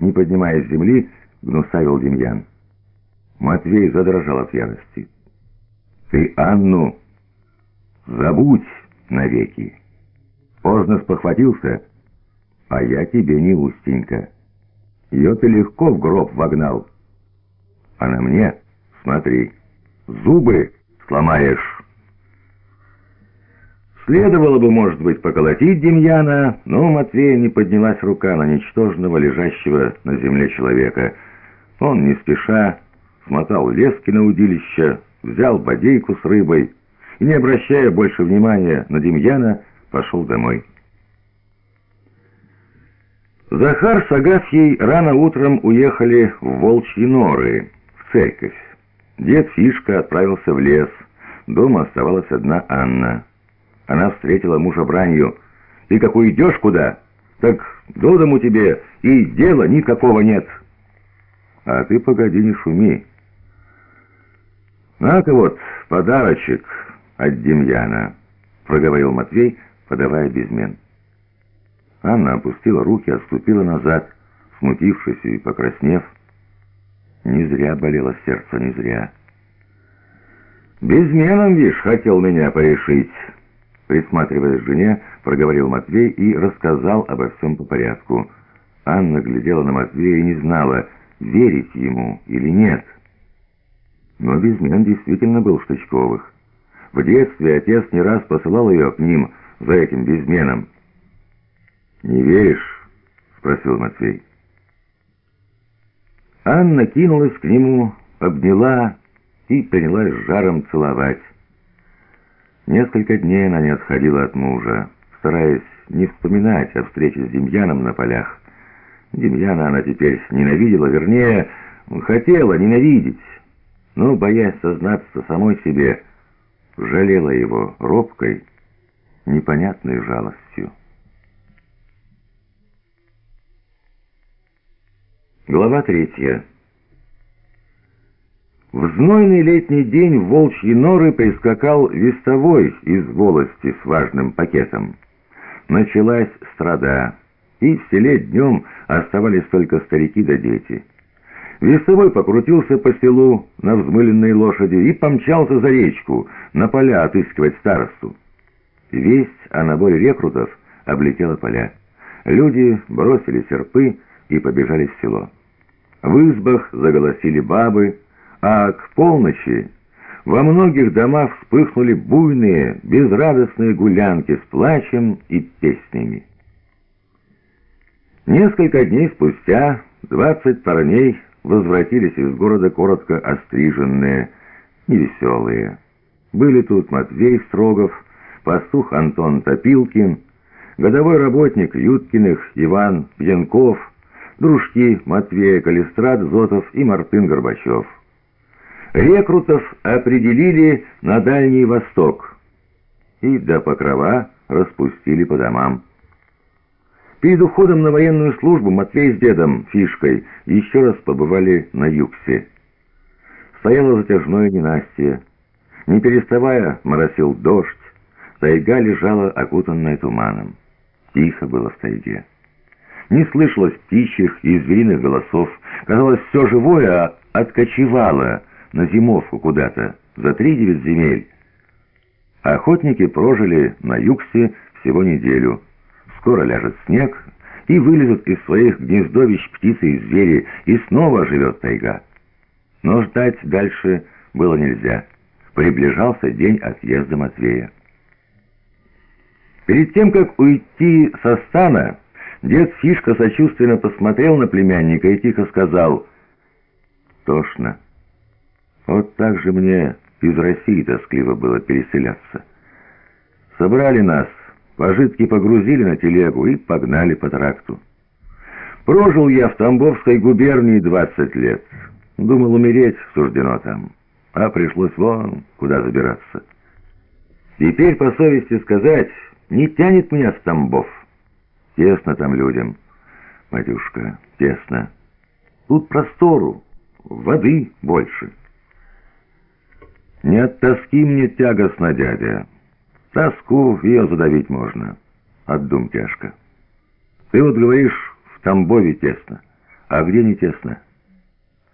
не поднимая с земли, гнусавил Демьян. Матвей задрожал от ярости. «Ты Анну забудь навеки. Поздно спохватился, а я тебе не устенька. Ее ты легко в гроб вогнал. А на мне, смотри, зубы сломаешь». Следовало бы, может быть, поколотить Демьяна, но у Матвея не поднялась рука на ничтожного, лежащего на земле человека. Он, не спеша, смотал лески на удилище, взял бодейку с рыбой и, не обращая больше внимания на Демьяна, пошел домой. Захар с Агафьей рано утром уехали в Волчьи норы, в церковь. Дед Фишка отправился в лес. Дома оставалась одна Анна. Она встретила мужа бранью. «Ты как уйдешь куда? Так до дому тебе и дела никакого нет». «А ты погоди, не шуми». «На-ка вот подарочек от Демьяна», — проговорил Матвей, подавая безмен. Анна опустила руки, отступила назад, смутившись и покраснев. Не зря болело сердце, не зря. «Безменом, видишь, хотел меня порешить». Присматриваясь к жене, проговорил Матвей и рассказал обо всем по порядку. Анна глядела на Матвея и не знала, верить ему или нет. Но безмен действительно был Штычковых. В детстве отец не раз посылал ее к ним за этим безменом. «Не веришь?» — спросил Матвей. Анна кинулась к нему, обняла и принялась жаром целовать. Несколько дней она не отходила от мужа, стараясь не вспоминать о встрече с Демьяном на полях. Демьяна она теперь ненавидела, вернее, хотела ненавидеть, но, боясь сознаться самой себе, жалела его робкой, непонятной жалостью. Глава третья. В знойный летний день в волчьи норы прискакал вестовой из волости с важным пакетом. Началась страда, и в селе днем оставались только старики да дети. Вестовой покрутился по селу на взмыленной лошади и помчался за речку, на поля отыскивать старосту. Весть о наборе рекрутов облетела поля. Люди бросили серпы и побежали в село. В избах заголосили бабы, а к полночи во многих домах вспыхнули буйные, безрадостные гулянки с плачем и песнями. Несколько дней спустя двадцать парней возвратились из города коротко остриженные, невеселые. Были тут Матвей Строгов, пастух Антон Топилкин, годовой работник Юткиных Иван Пьянков, дружки Матвея Калистрат, Зотов и Мартын Горбачев. Рекрутов определили на Дальний Восток и до Покрова распустили по домам. Перед уходом на военную службу Матвей с дедом Фишкой еще раз побывали на Юксе. Стояло затяжное ненастье. Не переставая, моросил дождь, тайга лежала окутанная туманом. Тихо было в тайге. Не слышалось птичьих и звериных голосов. Казалось, все живое откочевало на зимовку куда-то, за три девять земель. Охотники прожили на Юксе всего неделю. Скоро ляжет снег, и вылезут из своих гнездовищ птицы и звери, и снова живет тайга. Но ждать дальше было нельзя. Приближался день отъезда Матвея. Перед тем, как уйти со стана, дед Фишка сочувственно посмотрел на племянника и тихо сказал «Тошно». Вот так же мне из России тоскливо было переселяться. Собрали нас, пожитки погрузили на телегу и погнали по тракту. Прожил я в Тамбовской губернии 20 лет. Думал, умереть суждено там, а пришлось вон куда забираться. Теперь, по совести сказать, не тянет меня в Тамбов. Тесно там людям, матюшка, тесно. Тут простору, воды больше». Не от тоски мне тягостно, дядя. Тоску ее задавить можно. От дум тяжко. Ты вот говоришь, в Тамбове тесно. а где не тесно?»